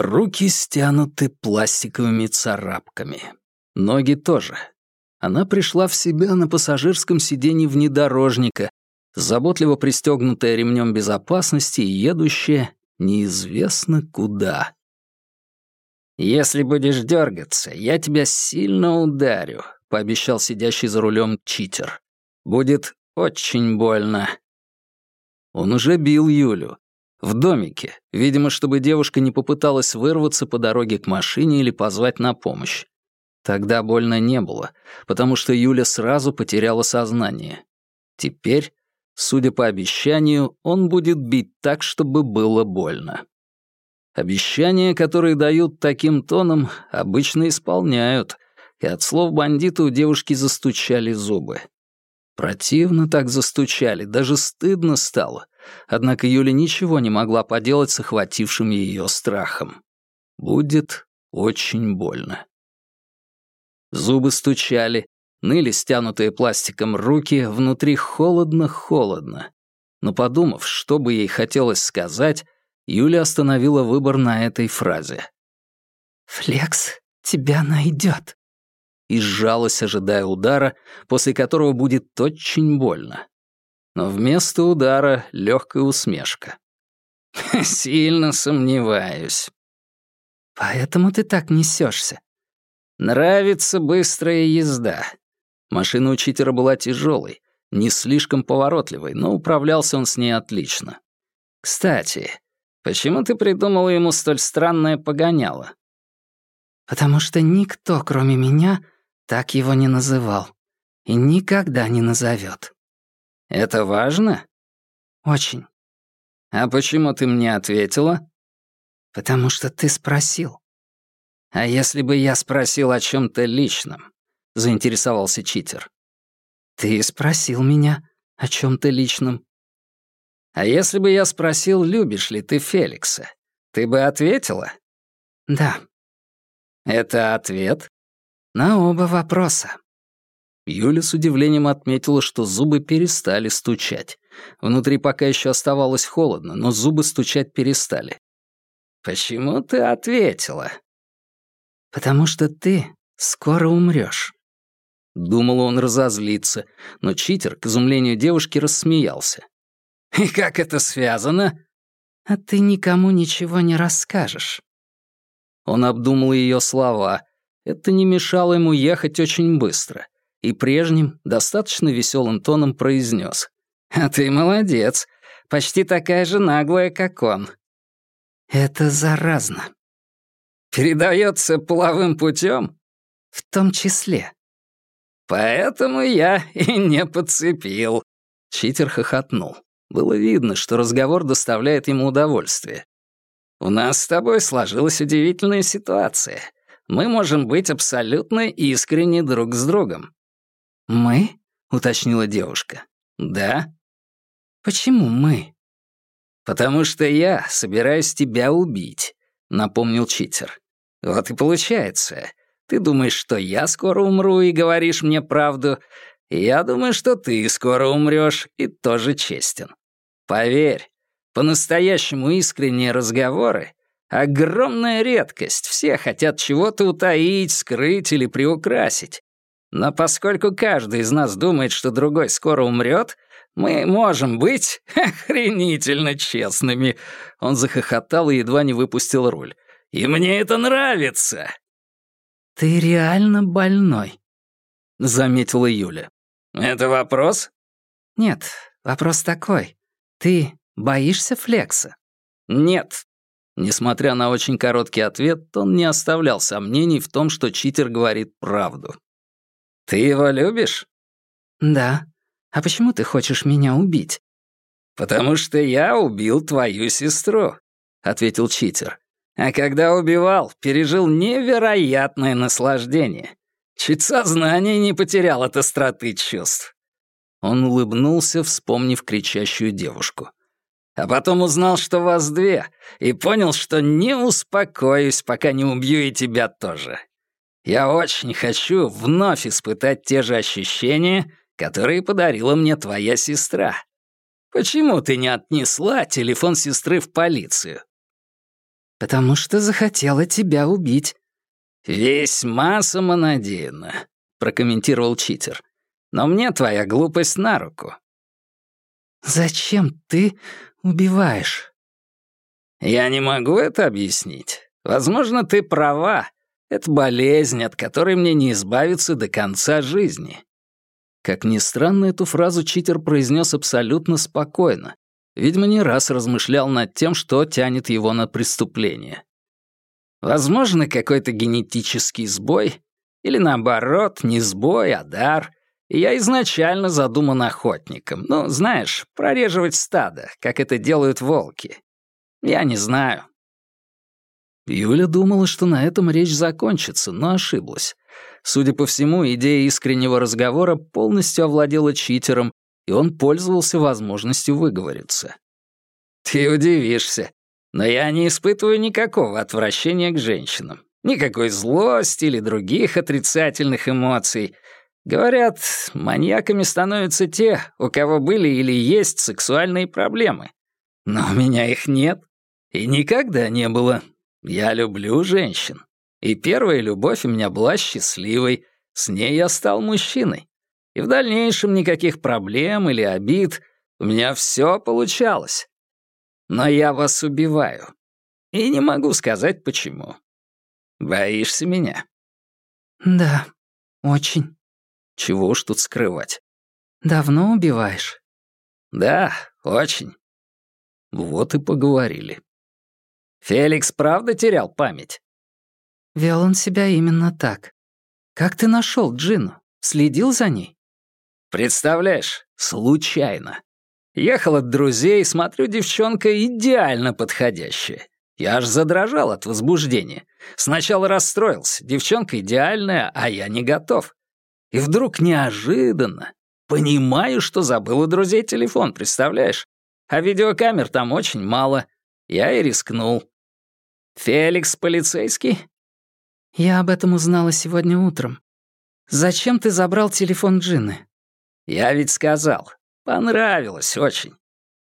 Руки стянуты пластиковыми царапками. Ноги тоже. Она пришла в себя на пассажирском сиденье внедорожника, заботливо пристегнутая ремнем безопасности и едущая неизвестно куда. «Если будешь дергаться, я тебя сильно ударю», — пообещал сидящий за рулем читер. «Будет очень больно». Он уже бил Юлю. В домике, видимо, чтобы девушка не попыталась вырваться по дороге к машине или позвать на помощь. Тогда больно не было, потому что Юля сразу потеряла сознание. Теперь, судя по обещанию, он будет бить так, чтобы было больно. Обещания, которые дают таким тоном, обычно исполняют, и от слов бандита у девушки застучали зубы. Противно так застучали, даже стыдно стало. Однако Юля ничего не могла поделать с охватившим ее страхом. Будет очень больно. Зубы стучали, ныли стянутые пластиком руки, внутри холодно-холодно. Но подумав, что бы ей хотелось сказать, Юля остановила выбор на этой фразе. «Флекс тебя найдет», и сжалась, ожидая удара, после которого будет очень больно. Но вместо удара легкая усмешка. «Сильно сомневаюсь». «Поэтому ты так несешься. Нравится быстрая езда. Машина учителя была тяжелой, не слишком поворотливой, но управлялся он с ней отлично. Кстати, почему ты придумала ему столь странное погоняло? Потому что никто, кроме меня, так его не называл. И никогда не назовет. Это важно? Очень. А почему ты мне ответила? Потому что ты спросил. «А если бы я спросил о чем то личном?» — заинтересовался читер. «Ты спросил меня о чем то личном». «А если бы я спросил, любишь ли ты Феликса, ты бы ответила?» «Да». «Это ответ?» «На оба вопроса». Юля с удивлением отметила, что зубы перестали стучать. Внутри пока еще оставалось холодно, но зубы стучать перестали. «Почему ты ответила?» «Потому что ты скоро умрёшь». Думал он разозлиться, но читер, к изумлению девушки, рассмеялся. «И как это связано?» «А ты никому ничего не расскажешь». Он обдумал её слова. Это не мешало ему ехать очень быстро. И прежним, достаточно веселым тоном произнёс: «А ты молодец. Почти такая же наглая, как он». «Это заразно», Передается половым путем? В том числе. Поэтому я и не подцепил. Читер хохотнул. Было видно, что разговор доставляет ему удовольствие. У нас с тобой сложилась удивительная ситуация. Мы можем быть абсолютно искренни друг с другом. Мы? уточнила девушка. Да. Почему мы? Потому что я собираюсь тебя убить. — напомнил читер. «Вот и получается. Ты думаешь, что я скоро умру и говоришь мне правду. Я думаю, что ты скоро умрёшь и тоже честен. Поверь, по-настоящему искренние разговоры — огромная редкость. Все хотят чего-то утаить, скрыть или приукрасить. Но поскольку каждый из нас думает, что другой скоро умрет, мы можем быть охренительно честными». Он захохотал и едва не выпустил руль. «И мне это нравится!» «Ты реально больной», — заметила Юля. «Это вопрос?» «Нет, вопрос такой. Ты боишься Флекса?» «Нет». Несмотря на очень короткий ответ, он не оставлял сомнений в том, что читер говорит правду. «Ты его любишь?» «Да», а почему ты хочешь меня убить?» «Потому что я убил твою сестру», — ответил читер. «А когда убивал, пережил невероятное наслаждение. Чуть сознание не потерял от остроты чувств». Он улыбнулся, вспомнив кричащую девушку. А потом узнал, что вас две, и понял, что не успокоюсь, пока не убью и тебя тоже. Я очень хочу вновь испытать те же ощущения, которые подарила мне твоя сестра. Почему ты не отнесла телефон сестры в полицию?» «Потому что захотела тебя убить». «Весьма самонадеянно», — прокомментировал читер. «Но мне твоя глупость на руку». «Зачем ты убиваешь?» «Я не могу это объяснить. Возможно, ты права. Это болезнь, от которой мне не избавиться до конца жизни». Как ни странно, эту фразу читер произнес абсолютно спокойно. Видимо, не раз размышлял над тем, что тянет его на преступление. Возможно, какой-то генетический сбой, или наоборот, не сбой, а дар. Я изначально задуман охотником. Ну, знаешь, прореживать стадо, как это делают волки. Я не знаю. Юля думала, что на этом речь закончится, но ошиблась. Судя по всему, идея искреннего разговора полностью овладела читером, и он пользовался возможностью выговориться. «Ты удивишься, но я не испытываю никакого отвращения к женщинам. Никакой злости или других отрицательных эмоций. Говорят, маньяками становятся те, у кого были или есть сексуальные проблемы. Но у меня их нет. И никогда не было. Я люблю женщин. И первая любовь у меня была счастливой. С ней я стал мужчиной. И в дальнейшем никаких проблем или обид. У меня все получалось. Но я вас убиваю. И не могу сказать, почему. Боишься меня? Да, очень. Чего уж тут скрывать. Давно убиваешь? Да, очень. Вот и поговорили. Феликс правда терял память? Вел он себя именно так. Как ты нашел Джину? Следил за ней? Представляешь, случайно. Ехал от друзей, смотрю, девчонка идеально подходящая. Я аж задрожал от возбуждения. Сначала расстроился, девчонка идеальная, а я не готов. И вдруг неожиданно понимаю, что забыл у друзей телефон, представляешь? А видеокамер там очень мало. Я и рискнул. «Феликс полицейский?» «Я об этом узнала сегодня утром. Зачем ты забрал телефон Джины?» «Я ведь сказал, Понравилось очень.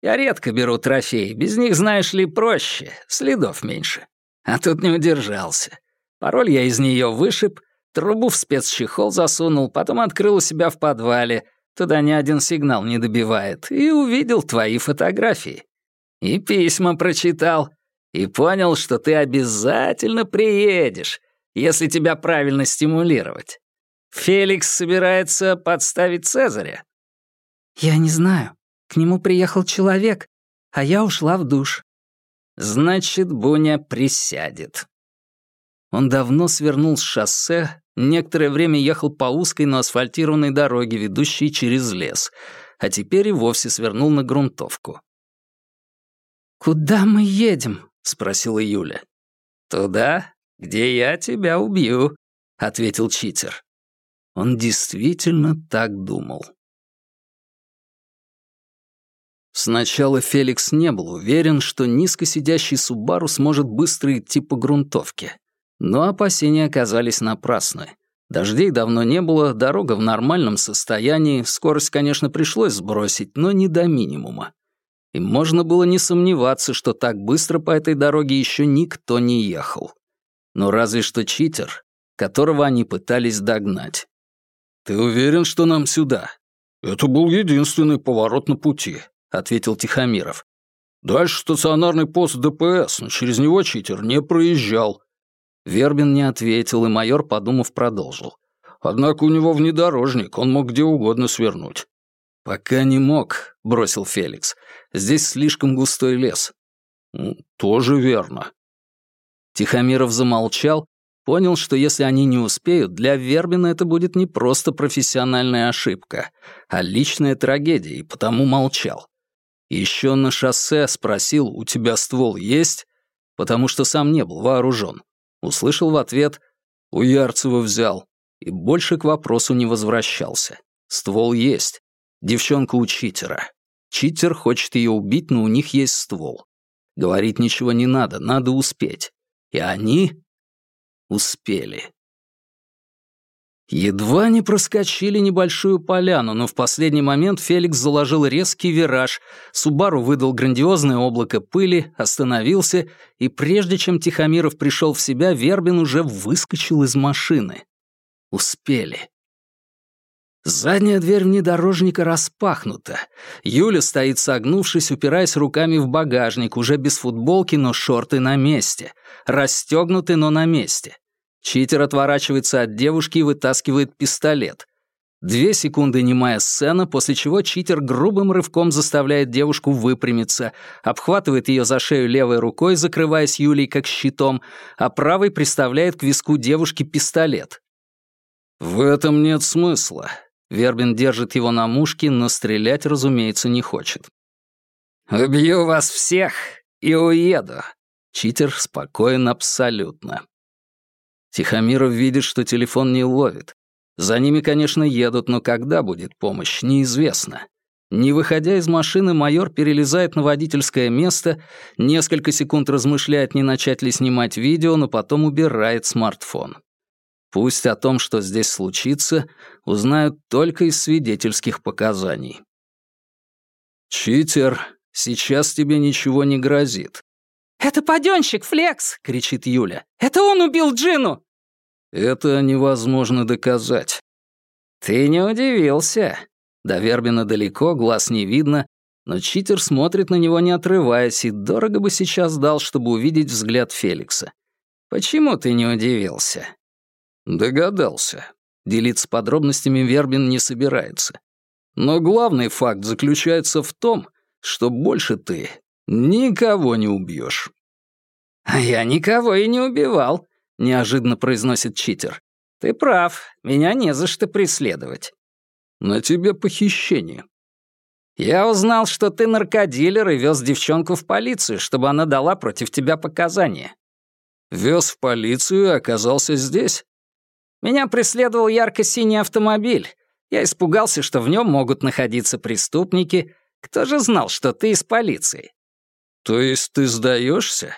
Я редко беру трофеи, без них, знаешь ли, проще, следов меньше. А тут не удержался. Пароль я из нее вышиб, трубу в спецчехол засунул, потом открыл у себя в подвале, туда ни один сигнал не добивает, и увидел твои фотографии. И письма прочитал, и понял, что ты обязательно приедешь, если тебя правильно стимулировать. Феликс собирается подставить Цезаря. «Я не знаю. К нему приехал человек, а я ушла в душ». «Значит, Буня присядет». Он давно свернул с шоссе, некоторое время ехал по узкой, но асфальтированной дороге, ведущей через лес, а теперь и вовсе свернул на грунтовку. «Куда мы едем?» — спросила Юля. «Туда, где я тебя убью», — ответил читер. Он действительно так думал. Сначала Феликс не был уверен, что низко сидящий Субару сможет быстро идти по грунтовке. Но опасения оказались напрасны. Дождей давно не было, дорога в нормальном состоянии, скорость, конечно, пришлось сбросить, но не до минимума. И можно было не сомневаться, что так быстро по этой дороге еще никто не ехал. Но разве что читер, которого они пытались догнать. «Ты уверен, что нам сюда?» «Это был единственный поворот на пути», — ответил Тихомиров. «Дальше стационарный пост ДПС, но через него читер не проезжал». Вербин не ответил, и майор, подумав, продолжил. «Однако у него внедорожник, он мог где угодно свернуть». «Пока не мог», — бросил Феликс. «Здесь слишком густой лес». «Тоже верно». Тихомиров замолчал, понял, что если они не успеют, для Вербина это будет не просто профессиональная ошибка, а личная трагедия, и потому молчал. Еще на шоссе спросил, у тебя ствол есть? Потому что сам не был вооружен. Услышал в ответ, у Ярцева взял. И больше к вопросу не возвращался. Ствол есть. Девчонка у читера. Читер хочет ее убить, но у них есть ствол. Говорить ничего не надо, надо успеть. И они успели. Едва не проскочили небольшую поляну, но в последний момент Феликс заложил резкий вираж, Субару выдал грандиозное облако пыли, остановился, и прежде чем Тихомиров пришел в себя, Вербин уже выскочил из машины. Успели. Задняя дверь внедорожника распахнута. Юля стоит согнувшись, упираясь руками в багажник, уже без футболки, но шорты на месте. Расстегнуты, но на месте. Читер отворачивается от девушки и вытаскивает пистолет. Две секунды немая сцена, после чего читер грубым рывком заставляет девушку выпрямиться, обхватывает ее за шею левой рукой, закрываясь Юлей как щитом, а правой приставляет к виску девушки пистолет. «В этом нет смысла». Вербин держит его на мушке, но стрелять, разумеется, не хочет. «Убью вас всех и уеду». Читер спокоен абсолютно. Тихомиров видит, что телефон не ловит. За ними, конечно, едут, но когда будет помощь, неизвестно. Не выходя из машины, майор перелезает на водительское место, несколько секунд размышляет, не начать ли снимать видео, но потом убирает смартфон. Пусть о том, что здесь случится, узнают только из свидетельских показаний. «Читер, сейчас тебе ничего не грозит. «Это паденщик, Флекс!» — кричит Юля. «Это он убил Джину!» «Это невозможно доказать». «Ты не удивился?» До Вербина далеко, глаз не видно, но читер смотрит на него, не отрываясь, и дорого бы сейчас дал, чтобы увидеть взгляд Феликса. «Почему ты не удивился?» «Догадался». Делиться подробностями Вербин не собирается. Но главный факт заключается в том, что больше ты Никого не убьешь. «А я никого и не убивал», — неожиданно произносит читер. «Ты прав, меня не за что преследовать». «На тебе похищение». «Я узнал, что ты наркодилер и вез девчонку в полицию, чтобы она дала против тебя показания». «Вез в полицию и оказался здесь?» «Меня преследовал ярко-синий автомобиль. Я испугался, что в нем могут находиться преступники. Кто же знал, что ты из полиции?» «То есть ты сдаешься?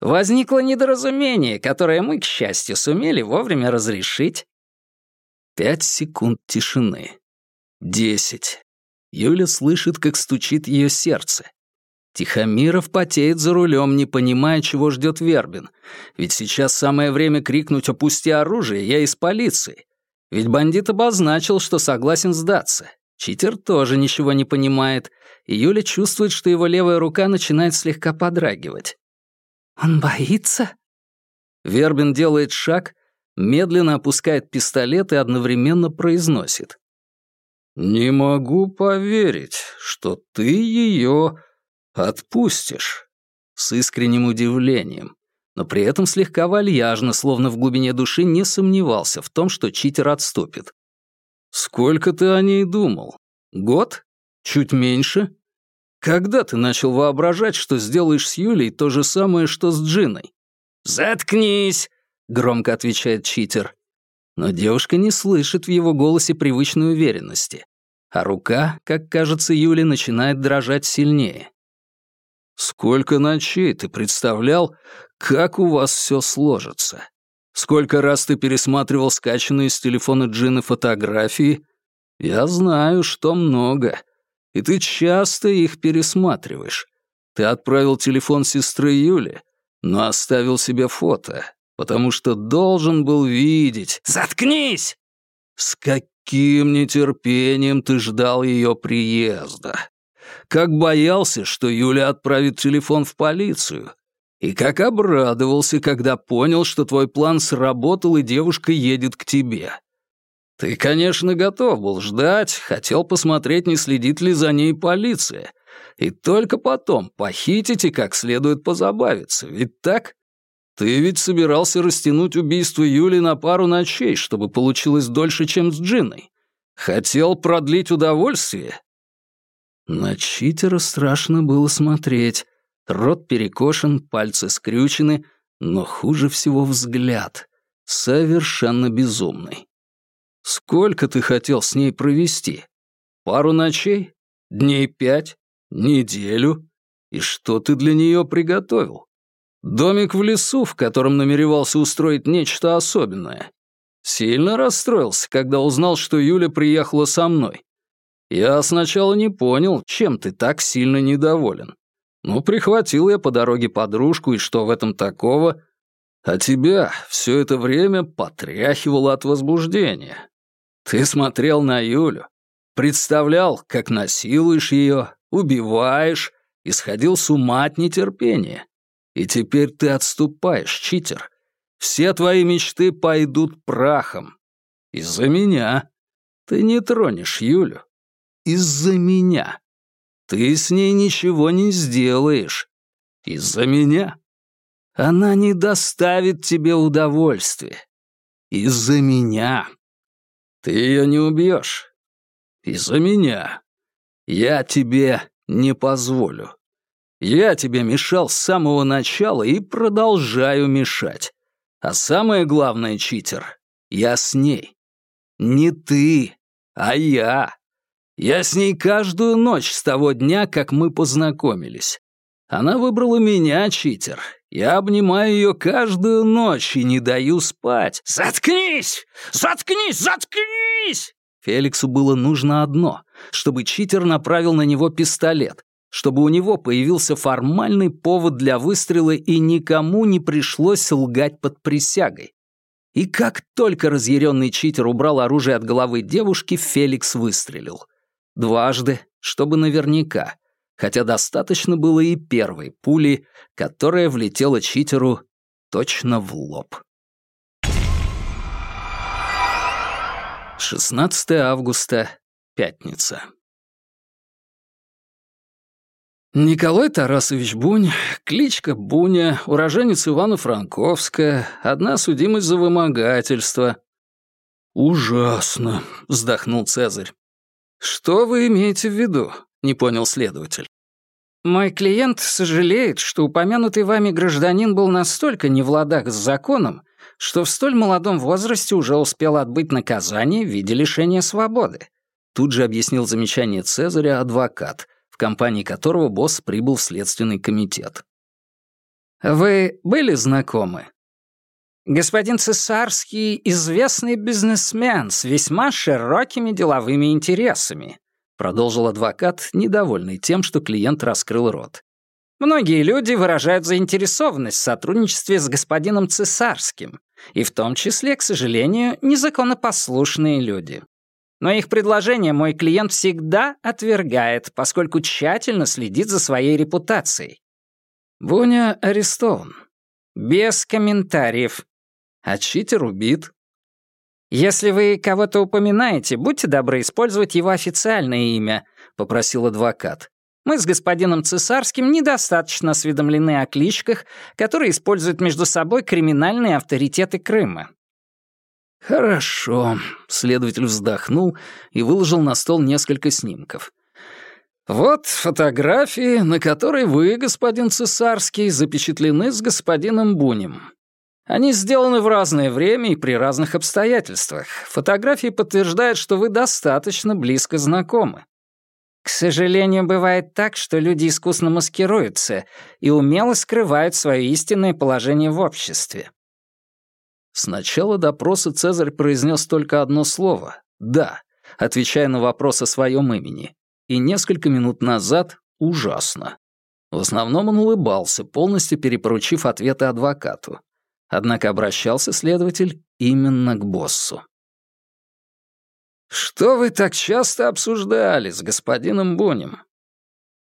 Возникло недоразумение, которое мы, к счастью, сумели вовремя разрешить. Пять секунд тишины. Десять. Юля слышит, как стучит ее сердце. Тихомиров потеет за рулем, не понимая, чего ждет Вербин. Ведь сейчас самое время крикнуть «Опусти оружие, я из полиции». Ведь бандит обозначил, что согласен сдаться. Читер тоже ничего не понимает, и Юля чувствует, что его левая рука начинает слегка подрагивать. «Он боится?» Вербин делает шаг, медленно опускает пистолет и одновременно произносит. «Не могу поверить, что ты ее отпустишь». С искренним удивлением, но при этом слегка вальяжно, словно в глубине души не сомневался в том, что читер отступит. «Сколько ты о ней думал? Год? Чуть меньше? Когда ты начал воображать, что сделаешь с Юлей то же самое, что с Джиной?» «Заткнись!» — громко отвечает читер. Но девушка не слышит в его голосе привычной уверенности, а рука, как кажется Юле, начинает дрожать сильнее. «Сколько ночей ты представлял, как у вас все сложится?» Сколько раз ты пересматривал скачанные с телефона Джины фотографии? Я знаю, что много. И ты часто их пересматриваешь. Ты отправил телефон сестры Юли, но оставил себе фото, потому что должен был видеть... «Заткнись!» С каким нетерпением ты ждал ее приезда. Как боялся, что Юля отправит телефон в полицию. И как обрадовался, когда понял, что твой план сработал и девушка едет к тебе. Ты, конечно, готов был ждать, хотел посмотреть, не следит ли за ней полиция. И только потом похитить и как следует позабавиться, ведь так? Ты ведь собирался растянуть убийство Юли на пару ночей, чтобы получилось дольше, чем с Джиной. Хотел продлить удовольствие? На читера страшно было смотреть. Рот перекошен, пальцы скрючены, но хуже всего взгляд. Совершенно безумный. Сколько ты хотел с ней провести? Пару ночей? Дней пять? Неделю? И что ты для нее приготовил? Домик в лесу, в котором намеревался устроить нечто особенное? Сильно расстроился, когда узнал, что Юля приехала со мной. Я сначала не понял, чем ты так сильно недоволен. Ну, прихватил я по дороге подружку, и что в этом такого? А тебя все это время потряхивало от возбуждения. Ты смотрел на Юлю, представлял, как насилуешь ее, убиваешь, и сходил с ума от нетерпения. И теперь ты отступаешь, читер. Все твои мечты пойдут прахом. Из-за меня. Ты не тронешь Юлю. Из-за меня. Ты с ней ничего не сделаешь. Из-за меня. Она не доставит тебе удовольствия. Из-за меня. Ты ее не убьешь. Из-за меня. Я тебе не позволю. Я тебе мешал с самого начала и продолжаю мешать. А самое главное, читер, я с ней. Не ты, а я. Я с ней каждую ночь с того дня, как мы познакомились. Она выбрала меня, читер. Я обнимаю ее каждую ночь и не даю спать. «Заткнись! Заткнись! Заткнись!» Феликсу было нужно одно, чтобы читер направил на него пистолет, чтобы у него появился формальный повод для выстрела и никому не пришлось лгать под присягой. И как только разъяренный читер убрал оружие от головы девушки, Феликс выстрелил. Дважды, чтобы наверняка, хотя достаточно было и первой пули, которая влетела читеру точно в лоб. 16 августа, пятница. Николай Тарасович Бунь, кличка Буня, уроженец Ивано-Франковска, одна судимость за вымогательство. «Ужасно», — вздохнул Цезарь. «Что вы имеете в виду?» — не понял следователь. «Мой клиент сожалеет, что упомянутый вами гражданин был настолько не в ладах с законом, что в столь молодом возрасте уже успел отбыть наказание в виде лишения свободы», тут же объяснил замечание Цезаря адвокат — в компании которого босс прибыл в следственный комитет. «Вы были знакомы?» «Господин Цесарский — известный бизнесмен с весьма широкими деловыми интересами», продолжил адвокат, недовольный тем, что клиент раскрыл рот. «Многие люди выражают заинтересованность в сотрудничестве с господином Цесарским, и в том числе, к сожалению, незаконопослушные люди. Но их предложение мой клиент всегда отвергает, поскольку тщательно следит за своей репутацией. Буня арестован. Без комментариев. А читер убит. «Если вы кого-то упоминаете, будьте добры использовать его официальное имя», — попросил адвокат. «Мы с господином Цесарским недостаточно осведомлены о кличках, которые используют между собой криминальные авторитеты Крыма. «Хорошо», — следователь вздохнул и выложил на стол несколько снимков. «Вот фотографии, на которой вы, господин Цесарский, запечатлены с господином Бунем. Они сделаны в разное время и при разных обстоятельствах. Фотографии подтверждают, что вы достаточно близко знакомы. К сожалению, бывает так, что люди искусно маскируются и умело скрывают свое истинное положение в обществе. С начала допроса Цезарь произнес только одно слово «да», отвечая на вопрос о своем имени. И несколько минут назад «ужасно». В основном он улыбался, полностью перепоручив ответы адвокату. Однако обращался следователь именно к боссу. «Что вы так часто обсуждали с господином Бунем?»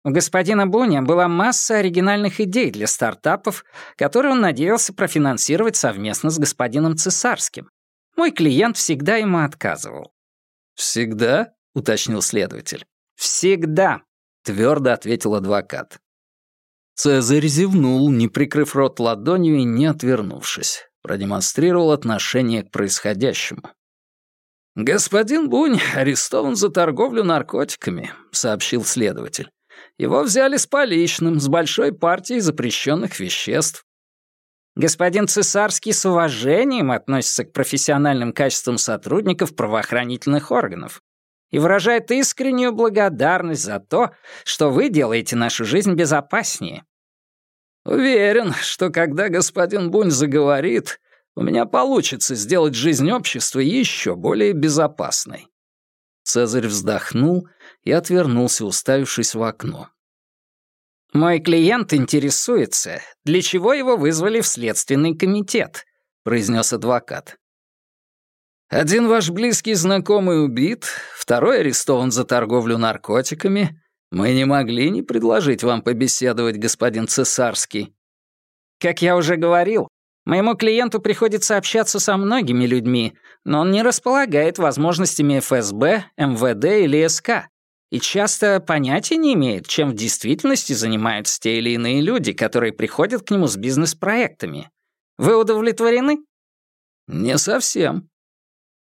У господина Буня была масса оригинальных идей для стартапов, которые он надеялся профинансировать совместно с господином Цесарским. Мой клиент всегда ему отказывал. «Всегда?» — уточнил следователь. «Всегда», — твердо ответил адвокат. Цезарь зевнул, не прикрыв рот ладонью и не отвернувшись. Продемонстрировал отношение к происходящему. «Господин Бунь арестован за торговлю наркотиками», — сообщил следователь. Его взяли с поличным, с большой партией запрещенных веществ. Господин Цесарский с уважением относится к профессиональным качествам сотрудников правоохранительных органов и выражает искреннюю благодарность за то, что вы делаете нашу жизнь безопаснее. Уверен, что когда господин Бунь заговорит, у меня получится сделать жизнь общества еще более безопасной». Цезарь вздохнул и отвернулся, уставившись в окно. «Мой клиент интересуется, для чего его вызвали в следственный комитет», — произнес адвокат. «Один ваш близкий знакомый убит, второй арестован за торговлю наркотиками. Мы не могли не предложить вам побеседовать, господин Цесарский». «Как я уже говорил, моему клиенту приходится общаться со многими людьми, но он не располагает возможностями ФСБ, МВД или СК и часто понятия не имеет, чем в действительности занимаются те или иные люди, которые приходят к нему с бизнес-проектами. Вы удовлетворены? Не совсем.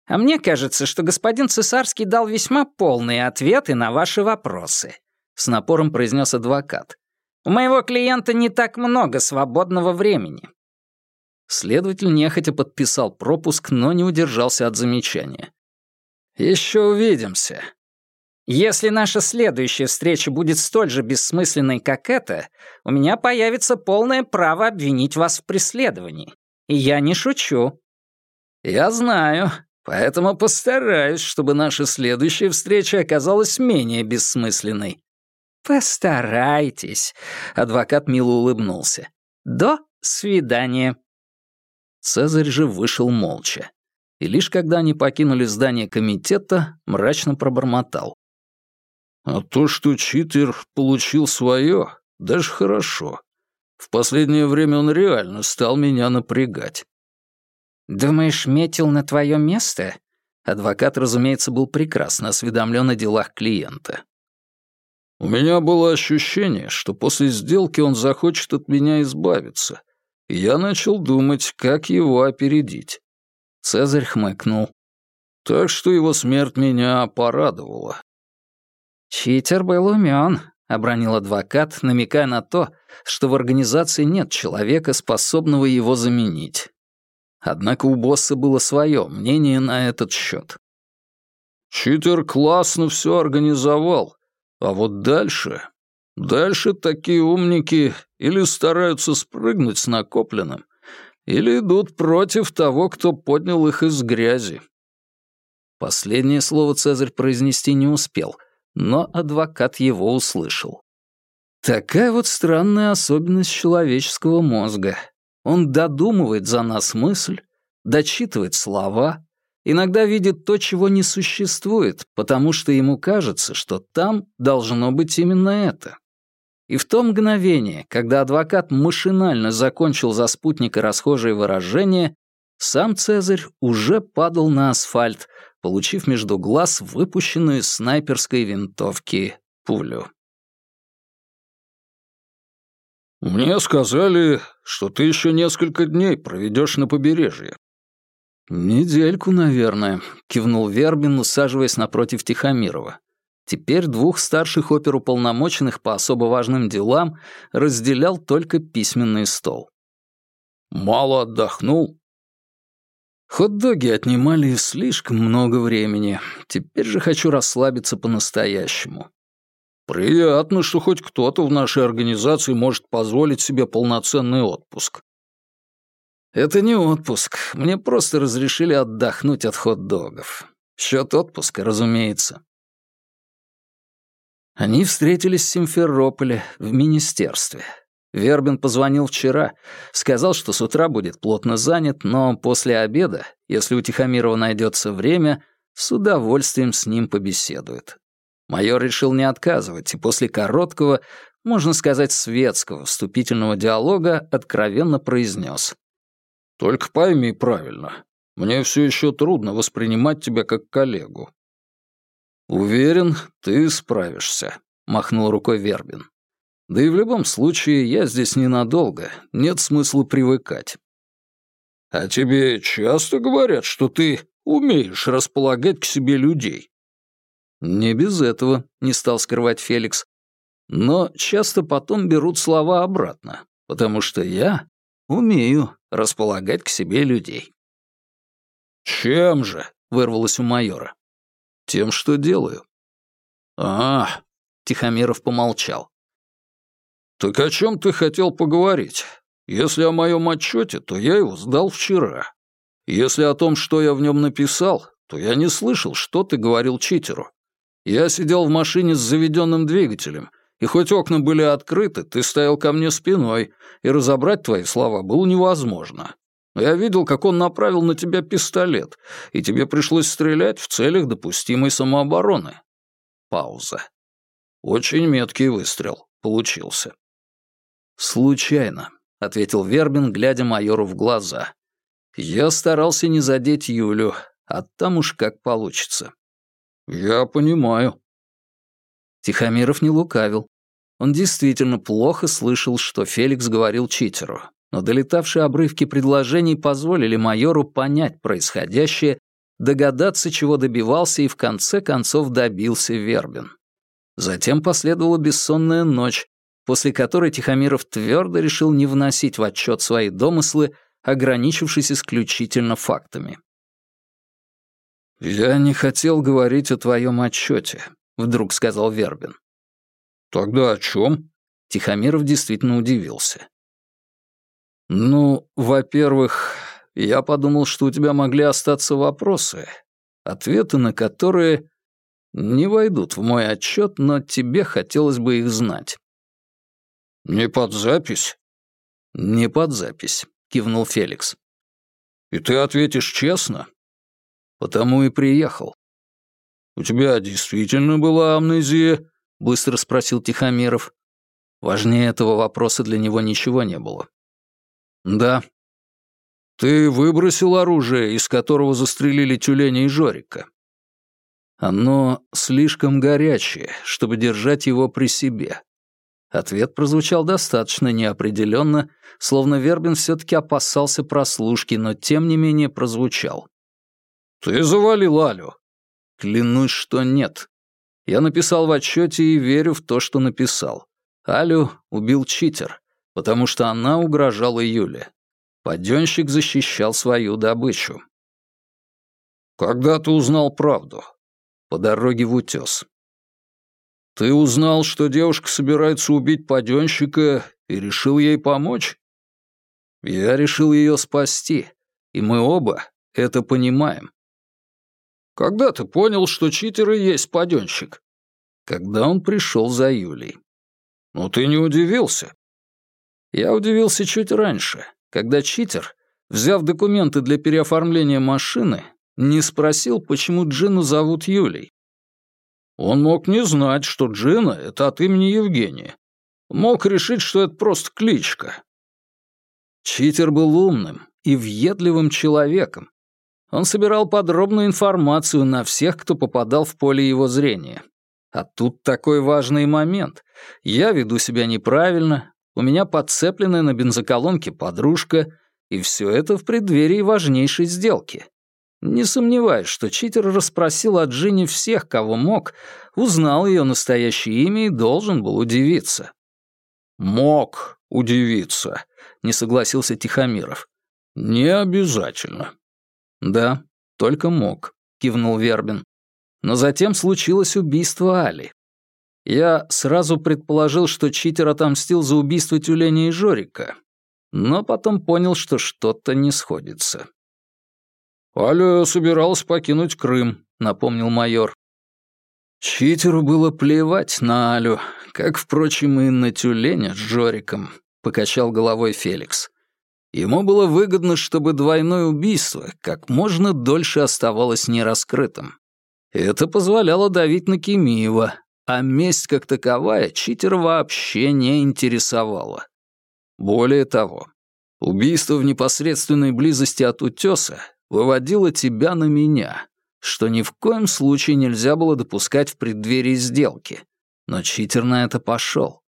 А мне кажется, что господин Цесарский дал весьма полные ответы на ваши вопросы, с напором произнес адвокат. У моего клиента не так много свободного времени. Следователь нехотя подписал пропуск, но не удержался от замечания. «Еще увидимся. Если наша следующая встреча будет столь же бессмысленной, как эта, у меня появится полное право обвинить вас в преследовании. И я не шучу». «Я знаю, поэтому постараюсь, чтобы наша следующая встреча оказалась менее бессмысленной». «Постарайтесь», — адвокат мило улыбнулся. «До свидания». Цезарь же вышел молча. И лишь когда они покинули здание комитета, мрачно пробормотал. А то, что читер получил свое, даже хорошо. В последнее время он реально стал меня напрягать. «Думаешь, метил на твое место?» Адвокат, разумеется, был прекрасно осведомлен о делах клиента. «У меня было ощущение, что после сделки он захочет от меня избавиться, и я начал думать, как его опередить». Цезарь хмыкнул. Так что его смерть меня порадовала. «Читер был умен», — обронил адвокат, намекая на то, что в организации нет человека, способного его заменить. Однако у босса было свое мнение на этот счет. «Читер классно все организовал, а вот дальше... Дальше такие умники или стараются спрыгнуть с накопленным, или идут против того, кто поднял их из грязи». Последнее слово Цезарь произнести не успел — но адвокат его услышал. Такая вот странная особенность человеческого мозга. Он додумывает за нас мысль, дочитывает слова, иногда видит то, чего не существует, потому что ему кажется, что там должно быть именно это. И в то мгновение, когда адвокат машинально закончил за спутника расхожие выражения, сам Цезарь уже падал на асфальт, получив между глаз выпущенную из снайперской винтовки пулю. «Мне сказали, что ты еще несколько дней проведешь на побережье». «Недельку, наверное», — кивнул Вербин, усаживаясь напротив Тихомирова. Теперь двух старших оперуполномоченных по особо важным делам разделял только письменный стол. «Мало отдохнул?» Хот-доги отнимали слишком много времени. Теперь же хочу расслабиться по-настоящему. Приятно, что хоть кто-то в нашей организации может позволить себе полноценный отпуск. Это не отпуск. Мне просто разрешили отдохнуть от хот-догов. Счет отпуска, разумеется. Они встретились в Симферополе, в министерстве. Вербин позвонил вчера, сказал, что с утра будет плотно занят, но после обеда, если у Тихомирова найдется время, с удовольствием с ним побеседует. Майор решил не отказывать, и после короткого, можно сказать, светского вступительного диалога откровенно произнес. «Только пойми правильно, мне все еще трудно воспринимать тебя как коллегу». «Уверен, ты справишься», — махнул рукой Вербин. Да и в любом случае, я здесь ненадолго, нет смысла привыкать. А тебе часто говорят, что ты умеешь располагать к себе людей? Не без этого, не стал скрывать Феликс. Но часто потом берут слова обратно, потому что я умею располагать к себе людей. «Чем же?» — вырвалось у майора. «Тем, что делаю». «А, — Тихомиров помолчал. «Так о чем ты хотел поговорить? Если о моем отчете, то я его сдал вчера. Если о том, что я в нем написал, то я не слышал, что ты говорил читеру. Я сидел в машине с заведенным двигателем, и хоть окна были открыты, ты стоял ко мне спиной, и разобрать твои слова было невозможно. Я видел, как он направил на тебя пистолет, и тебе пришлось стрелять в целях допустимой самообороны. Пауза. Очень меткий выстрел получился. «Случайно», — ответил Вербин, глядя майору в глаза. «Я старался не задеть Юлю, а там уж как получится». «Я понимаю». Тихомиров не лукавил. Он действительно плохо слышал, что Феликс говорил читеру, но долетавшие обрывки предложений позволили майору понять происходящее, догадаться, чего добивался и в конце концов добился Вербин. Затем последовала бессонная ночь, после которой Тихомиров твердо решил не вносить в отчет свои домыслы, ограничившись исключительно фактами. «Я не хотел говорить о твоем отчете», — вдруг сказал Вербин. «Тогда о чем?» Тихомиров действительно удивился. «Ну, во-первых, я подумал, что у тебя могли остаться вопросы, ответы на которые не войдут в мой отчет, но тебе хотелось бы их знать». «Не под запись?» «Не под запись», — кивнул Феликс. «И ты ответишь честно?» «Потому и приехал». «У тебя действительно была амнезия?» — быстро спросил Тихомиров. Важнее этого вопроса для него ничего не было. «Да». «Ты выбросил оружие, из которого застрелили тюленя и Жорика?» «Оно слишком горячее, чтобы держать его при себе». Ответ прозвучал достаточно неопределенно, словно Вербин все-таки опасался прослушки, но тем не менее прозвучал. «Ты завалил Алю». «Клянусь, что нет. Я написал в отчете и верю в то, что написал. Алю убил читер, потому что она угрожала Юле. Паденщик защищал свою добычу. «Когда ты узнал правду?» «По дороге в утес». «Ты узнал, что девушка собирается убить паденщика и решил ей помочь?» «Я решил ее спасти, и мы оба это понимаем. Когда ты понял, что читер и есть паденщик? Когда он пришел за Юлей. Ну ты не удивился? Я удивился чуть раньше, когда читер, взяв документы для переоформления машины, не спросил, почему Джину зовут Юлей. Он мог не знать, что Джина — это от имени Евгения. Мог решить, что это просто кличка. Читер был умным и въедливым человеком, он собирал подробную информацию на всех, кто попадал в поле его зрения. А тут такой важный момент. Я веду себя неправильно, у меня подцепленная на бензоколонке подружка, и все это в преддверии важнейшей сделки. Не сомневаюсь, что читер расспросил о Джинни всех, кого мог, узнал ее настоящее имя и должен был удивиться. «Мог удивиться», — не согласился Тихомиров. «Не обязательно». «Да, только мог», — кивнул Вербин. Но затем случилось убийство Али. Я сразу предположил, что читер отомстил за убийство тюленя и Жорика, но потом понял, что что-то не сходится. «Аля собиралась покинуть Крым», — напомнил майор. Читеру было плевать на Алю, как, впрочем, и на тюленя с Жориком, — покачал головой Феликс. Ему было выгодно, чтобы двойное убийство как можно дольше оставалось нераскрытым. Это позволяло давить на Кемиева, а месть как таковая читера вообще не интересовала. Более того, убийство в непосредственной близости от утеса выводило тебя на меня, что ни в коем случае нельзя было допускать в преддверии сделки. Но читер на это пошел.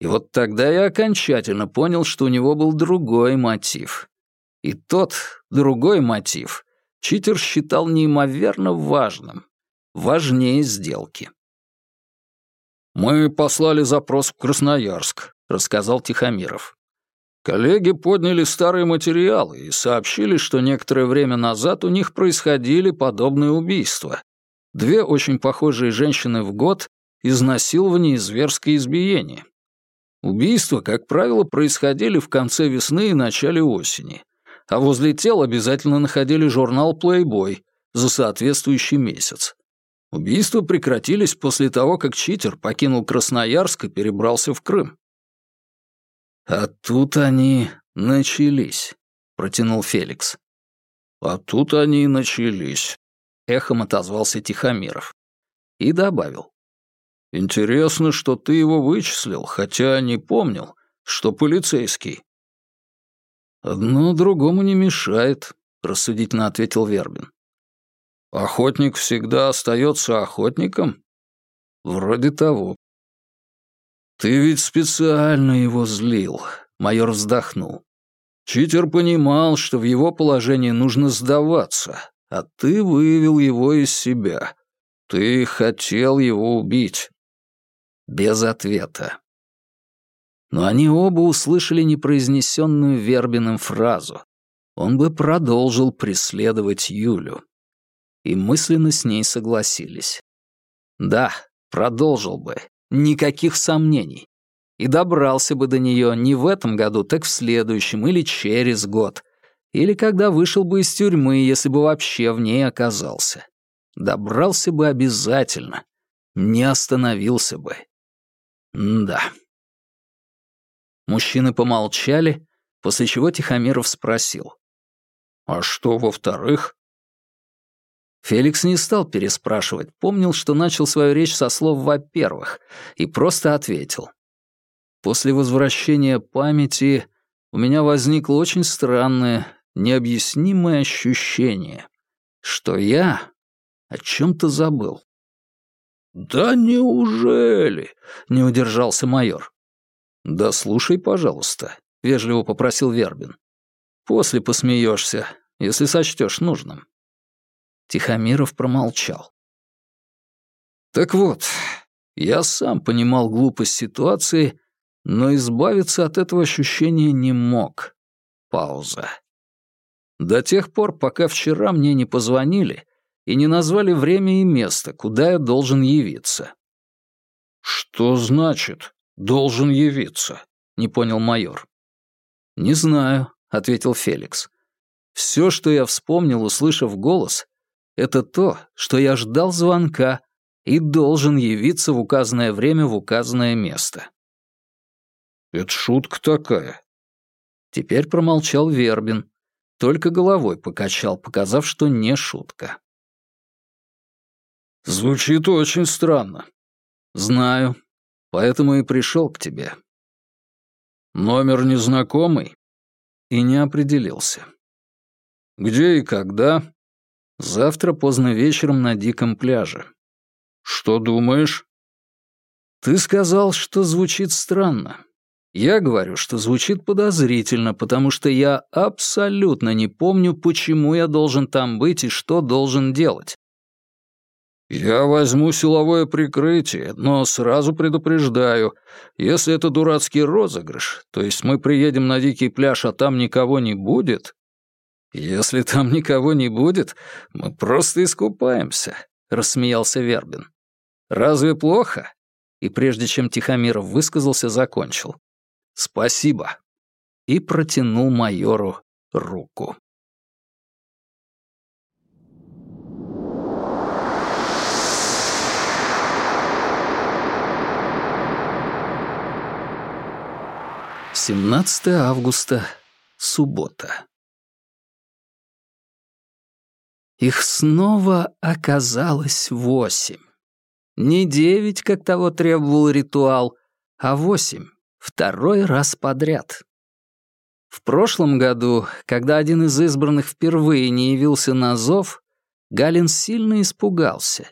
И вот тогда я окончательно понял, что у него был другой мотив. И тот, другой мотив, читер считал неимоверно важным, важнее сделки. «Мы послали запрос в Красноярск», — рассказал Тихомиров. Коллеги подняли старые материалы и сообщили, что некоторое время назад у них происходили подобные убийства. Две очень похожие женщины в год, изнасилование и зверское избиение. Убийства, как правило, происходили в конце весны и начале осени, а возле тел обязательно находили журнал Playboy за соответствующий месяц. Убийства прекратились после того, как читер покинул Красноярск и перебрался в Крым. «А тут они начались», — протянул Феликс. «А тут они и начались», — эхом отозвался Тихомиров. И добавил. «Интересно, что ты его вычислил, хотя не помнил, что полицейский». «Одно другому не мешает», — рассудительно ответил Вербин. «Охотник всегда остается охотником?» «Вроде того». «Ты ведь специально его злил», — майор вздохнул. «Читер понимал, что в его положении нужно сдаваться, а ты вывел его из себя. Ты хотел его убить». Без ответа. Но они оба услышали непроизнесенную Вербиным фразу. Он бы продолжил преследовать Юлю. И мысленно с ней согласились. Да, продолжил бы. Никаких сомнений. И добрался бы до нее не в этом году, так в следующем или через год. Или когда вышел бы из тюрьмы, если бы вообще в ней оказался. Добрался бы обязательно. Не остановился бы. Да. Мужчины помолчали, после чего Тихомиров спросил. «А что во-вторых?» Феликс не стал переспрашивать, помнил, что начал свою речь со слов «во-первых», и просто ответил. После возвращения памяти у меня возникло очень странное, необъяснимое ощущение, что я о чем-то забыл. «Да неужели?» — не удержался майор. «Да слушай, пожалуйста», — вежливо попросил Вербин. «После посмеешься, если сочтешь нужным». Тихомиров промолчал. «Так вот, я сам понимал глупость ситуации, но избавиться от этого ощущения не мог. Пауза. До тех пор, пока вчера мне не позвонили и не назвали время и место, куда я должен явиться». «Что значит?» должен явиться?» — не понял майор. «Не знаю», — ответил Феликс. «Все, что я вспомнил, услышав голос, это то, что я ждал звонка и должен явиться в указанное время в указанное место». «Это шутка такая». Теперь промолчал Вербин, только головой покачал, показав, что не шутка. «Звучит очень странно». «Знаю», Поэтому и пришел к тебе. Номер незнакомый? И не определился. Где и когда? Завтра поздно вечером на диком пляже. Что думаешь? Ты сказал, что звучит странно. Я говорю, что звучит подозрительно, потому что я абсолютно не помню, почему я должен там быть и что должен делать. «Я возьму силовое прикрытие, но сразу предупреждаю, если это дурацкий розыгрыш, то есть мы приедем на дикий пляж, а там никого не будет...» «Если там никого не будет, мы просто искупаемся», — рассмеялся Вербин. «Разве плохо?» И прежде чем Тихомиров высказался, закончил. «Спасибо». И протянул майору руку. Семнадцатое августа, суббота. Их снова оказалось восемь. Не девять, как того требовал ритуал, а восемь, второй раз подряд. В прошлом году, когда один из избранных впервые не явился на зов, Галин сильно испугался.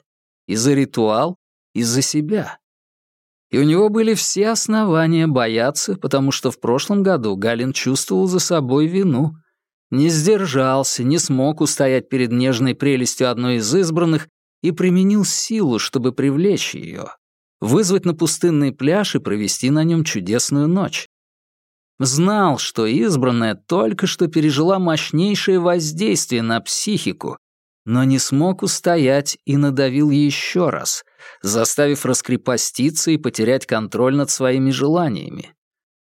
И за ритуал, и за себя и у него были все основания бояться, потому что в прошлом году Галин чувствовал за собой вину. Не сдержался, не смог устоять перед нежной прелестью одной из избранных и применил силу, чтобы привлечь ее, вызвать на пустынный пляж и провести на нем чудесную ночь. Знал, что избранная только что пережила мощнейшее воздействие на психику, но не смог устоять и надавил еще раз, заставив раскрепоститься и потерять контроль над своими желаниями.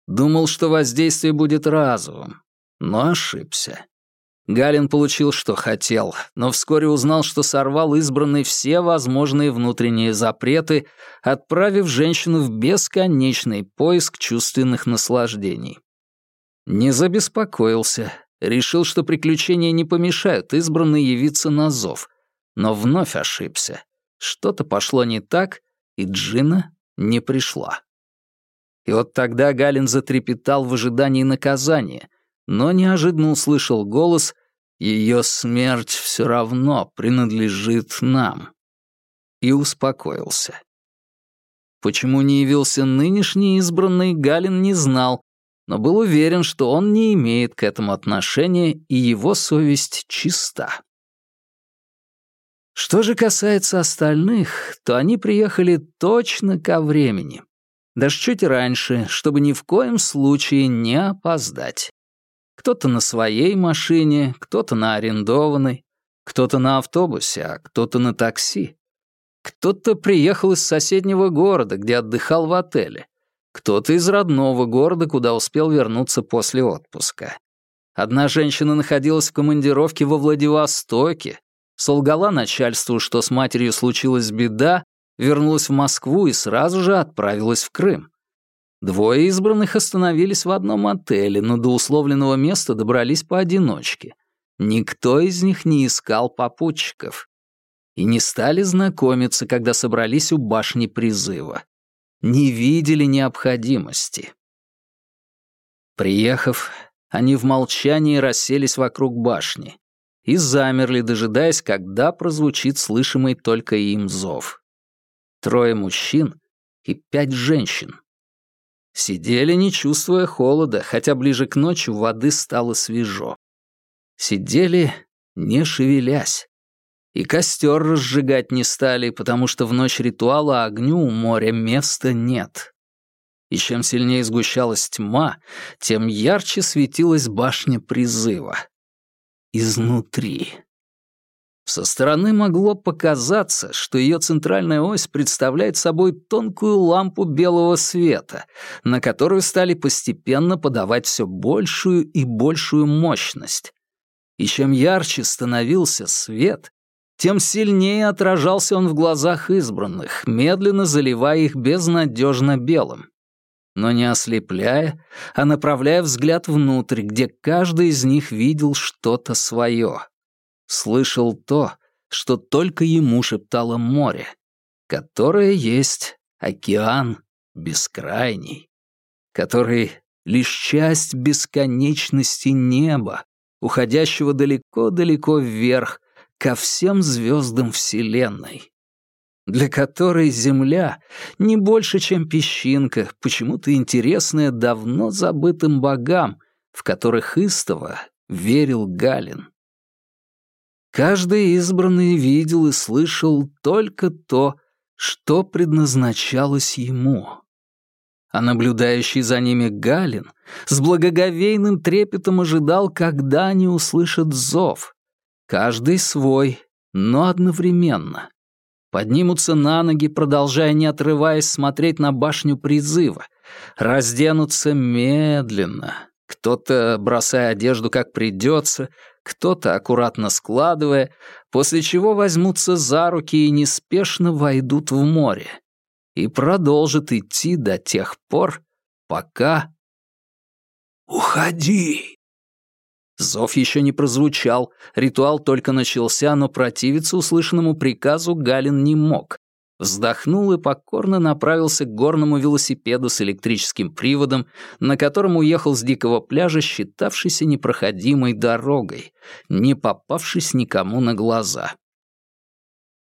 Думал, что воздействие будет разовым, но ошибся. Галин получил, что хотел, но вскоре узнал, что сорвал избранный все возможные внутренние запреты, отправив женщину в бесконечный поиск чувственных наслаждений. Не забеспокоился, решил, что приключения не помешают избранной явиться на зов, но вновь ошибся. Что-то пошло не так, и Джина не пришла. И вот тогда Галин затрепетал в ожидании наказания — но неожиданно услышал голос «Ее смерть все равно принадлежит нам» и успокоился. Почему не явился нынешний избранный, Галин не знал, но был уверен, что он не имеет к этому отношения, и его совесть чиста. Что же касается остальных, то они приехали точно ко времени. Даже чуть раньше, чтобы ни в коем случае не опоздать. Кто-то на своей машине, кто-то на арендованной, кто-то на автобусе, а кто-то на такси. Кто-то приехал из соседнего города, где отдыхал в отеле. Кто-то из родного города, куда успел вернуться после отпуска. Одна женщина находилась в командировке во Владивостоке, солгала начальству, что с матерью случилась беда, вернулась в Москву и сразу же отправилась в Крым. Двое избранных остановились в одном отеле, но до условленного места добрались поодиночке. Никто из них не искал попутчиков. И не стали знакомиться, когда собрались у башни призыва. Не видели необходимости. Приехав, они в молчании расселись вокруг башни и замерли, дожидаясь, когда прозвучит слышимый только им зов. Трое мужчин и пять женщин. Сидели, не чувствуя холода, хотя ближе к ночи воды стало свежо. Сидели, не шевелясь. И костер разжигать не стали, потому что в ночь ритуала огню у моря места нет. И чем сильнее сгущалась тьма, тем ярче светилась башня призыва. Изнутри. Со стороны могло показаться, что ее центральная ось представляет собой тонкую лампу белого света, на которую стали постепенно подавать все большую и большую мощность. И чем ярче становился свет, тем сильнее отражался он в глазах избранных, медленно заливая их безнадежно белым. Но не ослепляя, а направляя взгляд внутрь, где каждый из них видел что-то свое слышал то, что только ему шептало море, которое есть океан бескрайний, который лишь часть бесконечности неба, уходящего далеко-далеко вверх ко всем звездам Вселенной, для которой Земля не больше, чем песчинка, почему-то интересная давно забытым богам, в которых истово верил Галин. Каждый избранный видел и слышал только то, что предназначалось ему. А наблюдающий за ними Галин с благоговейным трепетом ожидал, когда они услышат зов. Каждый свой, но одновременно. Поднимутся на ноги, продолжая не отрываясь смотреть на башню призыва. Разденутся медленно, кто-то бросая одежду как придется, кто-то аккуратно складывая, после чего возьмутся за руки и неспешно войдут в море и продолжат идти до тех пор, пока... «Уходи!» Зов еще не прозвучал, ритуал только начался, но противиться услышанному приказу Галин не мог, Вздохнул и покорно направился к горному велосипеду с электрическим приводом, на котором уехал с дикого пляжа, считавшийся непроходимой дорогой, не попавшись никому на глаза.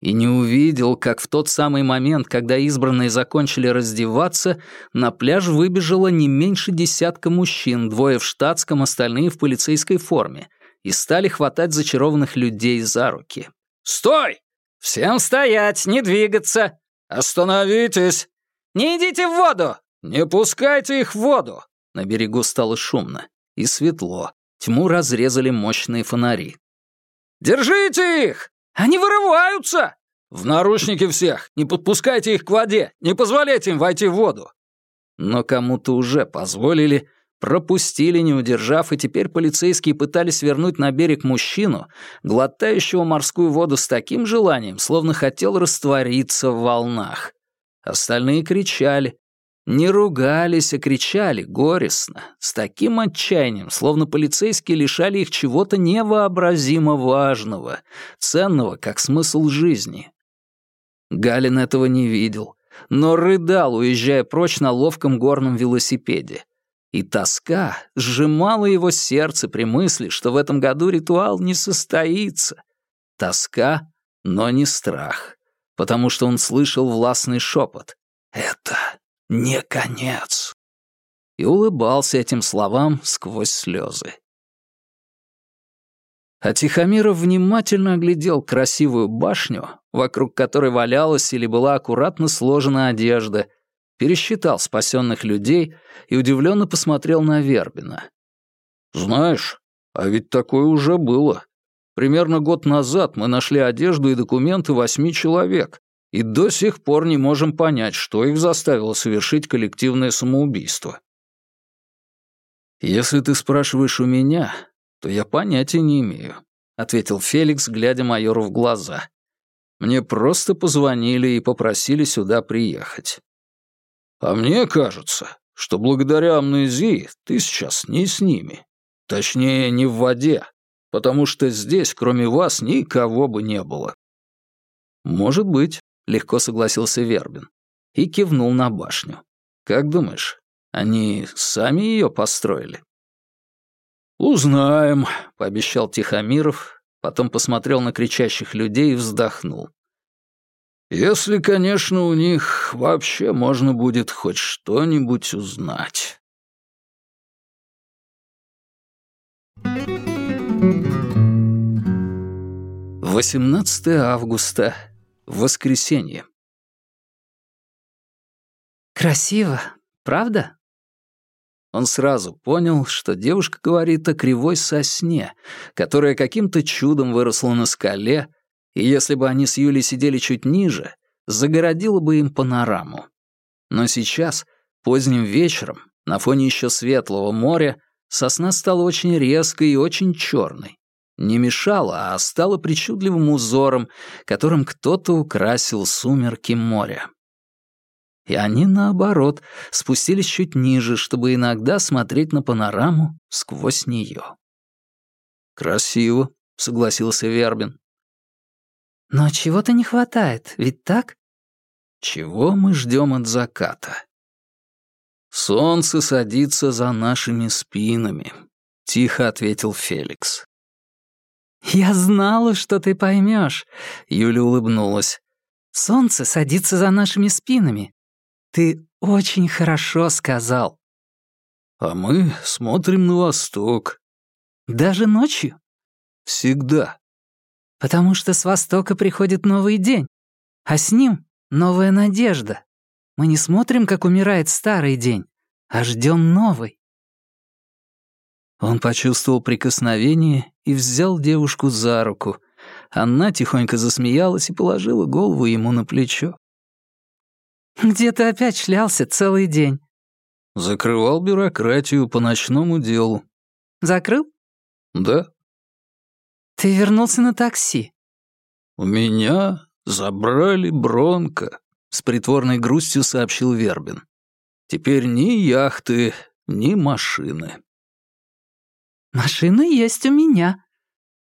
И не увидел, как в тот самый момент, когда избранные закончили раздеваться, на пляж выбежало не меньше десятка мужчин, двое в штатском, остальные в полицейской форме, и стали хватать зачарованных людей за руки. «Стой!» «Всем стоять, не двигаться! Остановитесь! Не идите в воду! Не пускайте их в воду!» На берегу стало шумно и светло. Тьму разрезали мощные фонари. «Держите их! Они вырываются!» «В наручники всех! Не подпускайте их к воде! Не позволяйте им войти в воду!» Но кому-то уже позволили, Пропустили, не удержав, и теперь полицейские пытались вернуть на берег мужчину, глотающего морскую воду с таким желанием, словно хотел раствориться в волнах. Остальные кричали. Не ругались, а кричали горестно, с таким отчаянием, словно полицейские лишали их чего-то невообразимо важного, ценного, как смысл жизни. Галин этого не видел, но рыдал, уезжая прочь на ловком горном велосипеде. И тоска сжимала его сердце при мысли, что в этом году ритуал не состоится. Тоска, но не страх, потому что он слышал властный шепот. «Это не конец!» И улыбался этим словам сквозь слезы. А Тихомиров внимательно оглядел красивую башню, вокруг которой валялась или была аккуратно сложена одежда, пересчитал спасенных людей и удивленно посмотрел на Вербина. «Знаешь, а ведь такое уже было. Примерно год назад мы нашли одежду и документы восьми человек, и до сих пор не можем понять, что их заставило совершить коллективное самоубийство». «Если ты спрашиваешь у меня, то я понятия не имею», — ответил Феликс, глядя майору в глаза. «Мне просто позвонили и попросили сюда приехать. А мне кажется, что благодаря амнезии ты сейчас не с ними. Точнее, не в воде, потому что здесь, кроме вас, никого бы не было. Может быть, легко согласился Вербин и кивнул на башню. Как думаешь, они сами ее построили? «Узнаем», — пообещал Тихомиров, потом посмотрел на кричащих людей и вздохнул. Если, конечно, у них вообще можно будет хоть что-нибудь узнать. 18 августа. Воскресенье. «Красиво, правда?» Он сразу понял, что девушка говорит о кривой сосне, которая каким-то чудом выросла на скале, и если бы они с Юлей сидели чуть ниже, загородила бы им панораму. Но сейчас, поздним вечером, на фоне еще светлого моря, сосна стала очень резкой и очень черной. Не мешала, а стала причудливым узором, которым кто-то украсил сумерки моря. И они, наоборот, спустились чуть ниже, чтобы иногда смотреть на панораму сквозь нее. «Красиво», — согласился Вербин. Но чего-то не хватает, ведь так? Чего мы ждем от заката? Солнце садится за нашими спинами, тихо ответил Феликс. Я знала, что ты поймешь, Юля улыбнулась. Солнце садится за нашими спинами. Ты очень хорошо сказал. А мы смотрим на восток. Даже ночью? Всегда. Потому что с востока приходит новый день, а с ним новая надежда. Мы не смотрим, как умирает старый день, а ждем новый. Он почувствовал прикосновение и взял девушку за руку. Она тихонько засмеялась и положила голову ему на плечо. «Где ты опять шлялся целый день?» «Закрывал бюрократию по ночному делу». «Закрыл?» «Да». «Ты вернулся на такси?» «У меня забрали Бронко», — с притворной грустью сообщил Вербин. «Теперь ни яхты, ни машины». «Машины есть у меня».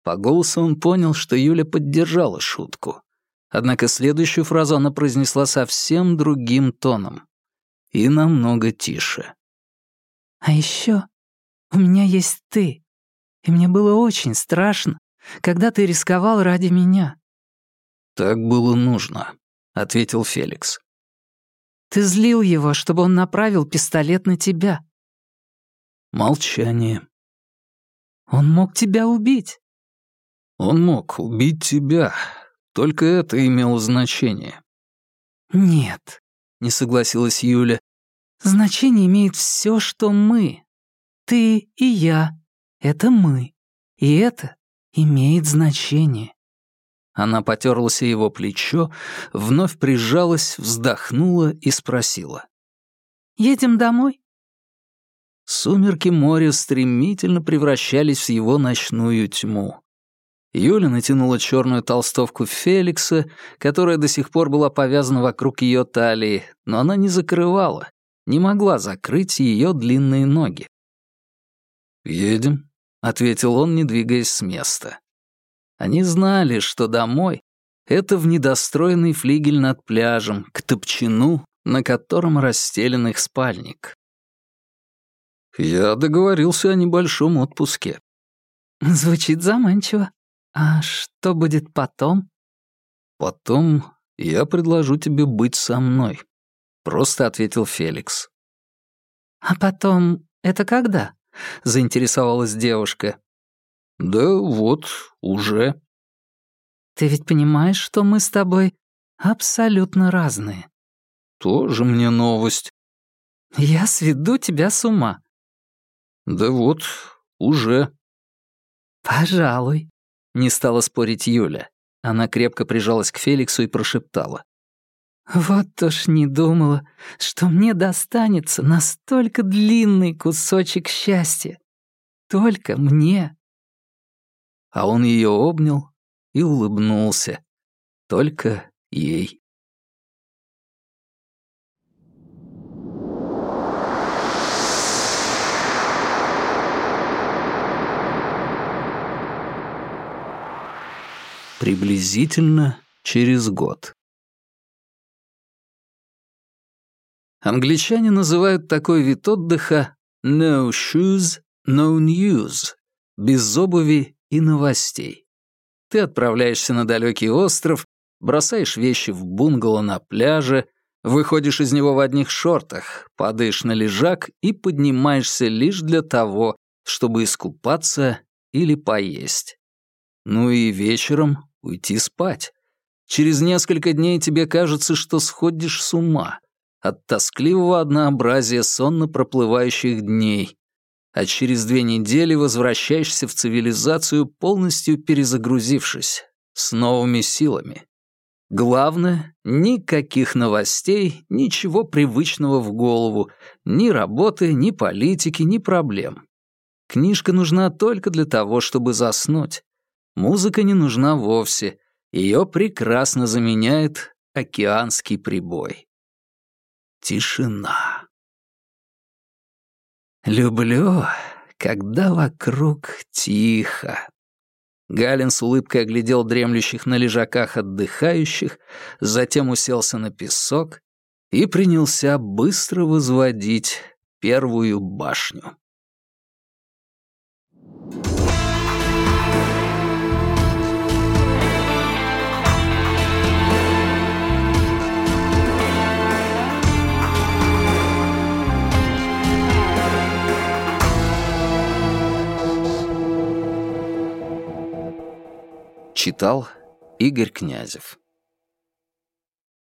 По голосу он понял, что Юля поддержала шутку. Однако следующую фразу она произнесла совсем другим тоном. И намного тише. «А еще у меня есть ты, и мне было очень страшно, когда ты рисковал ради меня». «Так было нужно», — ответил Феликс. «Ты злил его, чтобы он направил пистолет на тебя». Молчание. «Он мог тебя убить». «Он мог убить тебя. Только это имело значение». «Нет», — не согласилась Юля. «Значение имеет все, что мы. Ты и я — это мы. И это имеет значение». Она потерлась его плечо, вновь прижалась, вздохнула и спросила. «Едем домой?» Сумерки моря стремительно превращались в его ночную тьму. Юля натянула черную толстовку Феликса, которая до сих пор была повязана вокруг ее талии, но она не закрывала, не могла закрыть ее длинные ноги. «Едем», — ответил он, не двигаясь с места. Они знали, что домой — это в недостроенный флигель над пляжем, к топчину, на котором расстелен их спальник. Я договорился о небольшом отпуске. Звучит заманчиво. А что будет потом? Потом я предложу тебе быть со мной, просто ответил Феликс. А потом это когда? заинтересовалась девушка. Да вот, уже. Ты ведь понимаешь, что мы с тобой абсолютно разные. Тоже мне новость. Я сведу тебя с ума. Да вот, уже. Пожалуй, не стала спорить Юля. Она крепко прижалась к Феликсу и прошептала. «Вот уж не думала, что мне достанется настолько длинный кусочек счастья. Только мне». А он ее обнял и улыбнулся. Только ей. Приблизительно через год. Англичане называют такой вид отдыха «no shoes, no news» — без обуви и новостей. Ты отправляешься на далекий остров, бросаешь вещи в бунгало на пляже, выходишь из него в одних шортах, падаешь на лежак и поднимаешься лишь для того, чтобы искупаться или поесть. Ну и вечером уйти спать. Через несколько дней тебе кажется, что сходишь с ума от тоскливого однообразия сонно проплывающих дней, а через две недели возвращаешься в цивилизацию, полностью перезагрузившись, с новыми силами. Главное — никаких новостей, ничего привычного в голову, ни работы, ни политики, ни проблем. Книжка нужна только для того, чтобы заснуть, Музыка не нужна вовсе, ее прекрасно заменяет океанский прибой. Тишина. Люблю, когда вокруг тихо. Галин с улыбкой оглядел дремлющих на лежаках отдыхающих, затем уселся на песок и принялся быстро возводить первую башню. Читал Игорь Князев